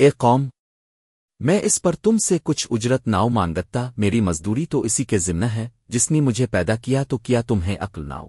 اے قوم، میں اس پر تم سے کچھ اجرت ناؤ مانگتا، میری مزدوری تو اسی کے ذمہ ہے، جس نے مجھے پیدا کیا تو کیا تمہیں عقل ناؤ؟